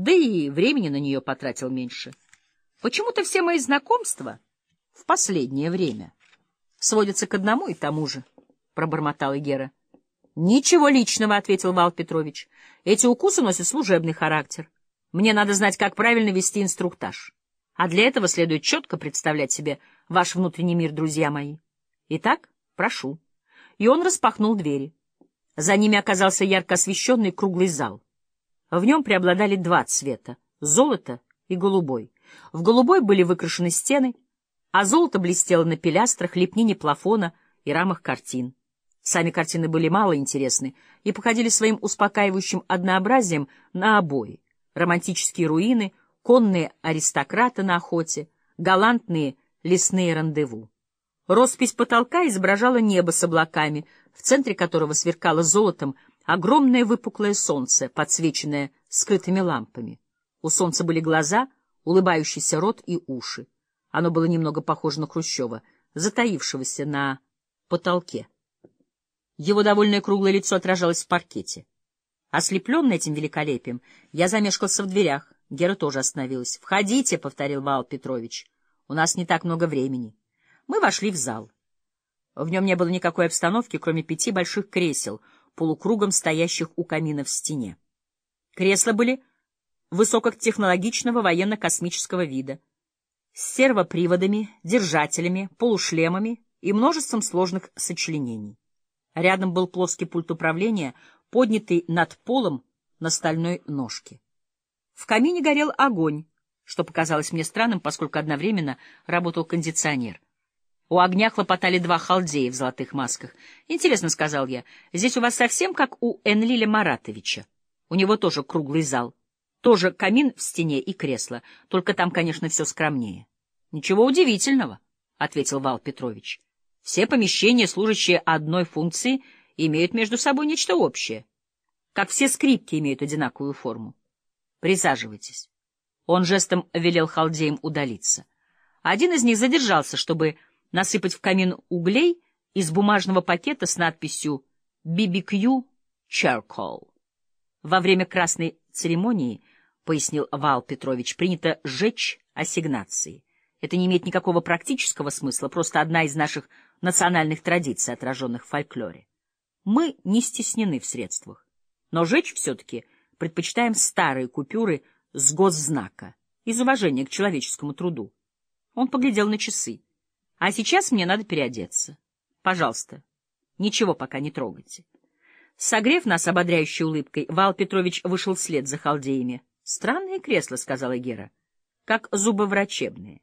Да и времени на нее потратил меньше. Почему-то все мои знакомства в последнее время сводятся к одному и тому же, — пробормотала Гера. — Ничего личного, — ответил Вал Петрович. — Эти укусы носят служебный характер. Мне надо знать, как правильно вести инструктаж. А для этого следует четко представлять себе ваш внутренний мир, друзья мои. Итак, прошу. И он распахнул двери. За ними оказался ярко освещенный круглый зал. В нем преобладали два цвета — золото и голубой. В голубой были выкрашены стены, а золото блестело на пилястрах, лепнине плафона и рамах картин. Сами картины были мало интересны и походили своим успокаивающим однообразием на обои. Романтические руины, конные аристократы на охоте, галантные лесные рандеву. Роспись потолка изображала небо с облаками, в центре которого сверкало золотом огромное выпуклое солнце, подсвеченное скрытыми лампами. У солнца были глаза, улыбающийся рот и уши. Оно было немного похоже на Хрущева, затаившегося на потолке. Его довольное круглое лицо отражалось в паркете. Ослепленный этим великолепием, я замешкался в дверях. Гера тоже остановилась. — Входите, — повторил Вал Петрович. — У нас не так много времени. Мы вошли в зал. В нем не было никакой обстановки, кроме пяти больших кресел, полукругом стоящих у камина в стене. Кресла были высокотехнологичного военно-космического вида, с сервоприводами, держателями, полушлемами и множеством сложных сочленений. Рядом был плоский пульт управления, поднятый над полом на стальной ножке. В камине горел огонь, что показалось мне странным, поскольку одновременно работал кондиционер. У огня хлопотали два халдея в золотых масках. «Интересно», — сказал я, — «здесь у вас совсем как у Энлиля Маратовича. У него тоже круглый зал, тоже камин в стене и кресло, только там, конечно, все скромнее». «Ничего удивительного», — ответил Вал Петрович. «Все помещения, служащие одной функции, имеют между собой нечто общее, как все скрипки имеют одинаковую форму. Присаживайтесь». Он жестом велел халдеям удалиться. Один из них задержался, чтобы насыпать в камин углей из бумажного пакета с надписью «BBQ Charcoal». Во время красной церемонии, — пояснил Вал Петрович, — принято сжечь ассигнации. Это не имеет никакого практического смысла, просто одна из наших национальных традиций, отраженных в фольклоре. Мы не стеснены в средствах, но жечь все-таки предпочитаем старые купюры с госзнака из уважения к человеческому труду. Он поглядел на часы. А сейчас мне надо переодеться. Пожалуйста, ничего пока не трогайте. Согрев нас ободряющей улыбкой, Вал Петрович вышел вслед за халдеями. — Странные кресла, — сказала Гера, — как зубоврачебные.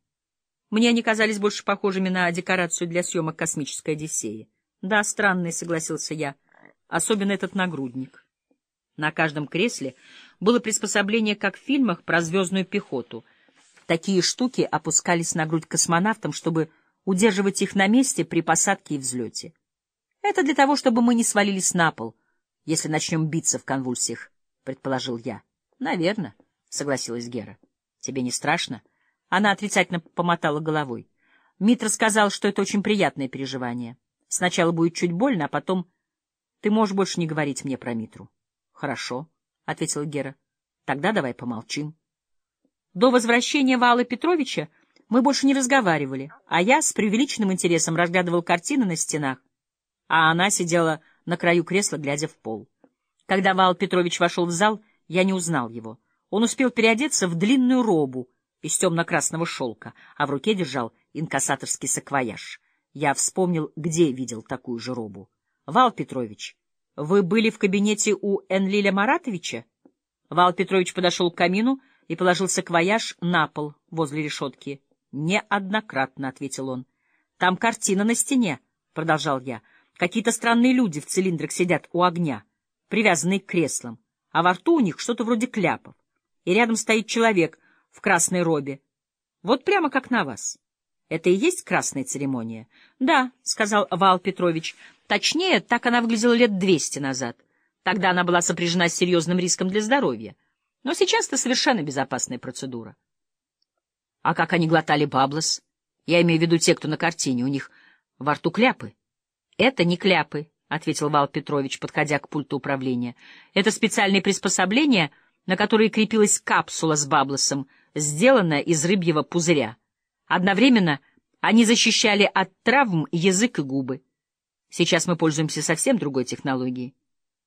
Мне они казались больше похожими на декорацию для съемок космической Одиссеи. — Да, странные, — согласился я, — особенно этот нагрудник. На каждом кресле было приспособление, как в фильмах про звездную пехоту. Такие штуки опускались на грудь космонавтам, чтобы удерживать их на месте при посадке и взлете. Это для того, чтобы мы не свалились на пол, если начнем биться в конвульсиях, — предположил я. — Наверно, — согласилась Гера. — Тебе не страшно? Она отрицательно помотала головой. Митра сказал, что это очень приятное переживание. Сначала будет чуть больно, а потом... Ты можешь больше не говорить мне про Митру. — Хорошо, — ответила Гера. — Тогда давай помолчим. До возвращения Вала Петровича мы больше не разговаривали, а я с преувеличенным интересом разглядывал картины на стенах, а она сидела на краю кресла, глядя в пол. Когда Вал Петрович вошел в зал, я не узнал его. Он успел переодеться в длинную робу из темно-красного шелка, а в руке держал инкассаторский саквояж. Я вспомнил, где видел такую же робу. — Вал Петрович, вы были в кабинете у Энлиля Маратовича? Вал Петрович подошел к камину и положил саквояж на пол возле решетки. Неоднократно, — ответил он. — Там картина на стене, — продолжал я. Какие-то странные люди в цилиндрах сидят у огня, привязанные к креслам, а во рту у них что-то вроде кляпов. И рядом стоит человек в красной робе. Вот прямо как на вас. Это и есть красная церемония? — Да, — сказал Вал Петрович. — Точнее, так она выглядела лет двести назад. Тогда она была сопряжена с серьезным риском для здоровья. Но сейчас это совершенно безопасная процедура. А как они глотали баблос? Я имею в виду те, кто на картине. У них во рту кляпы. Это не кляпы, — ответил Вал Петрович, подходя к пульту управления. Это специальные приспособления, на которые крепилась капсула с баблосом, сделанная из рыбьего пузыря. Одновременно они защищали от травм язык и губы. Сейчас мы пользуемся совсем другой технологией.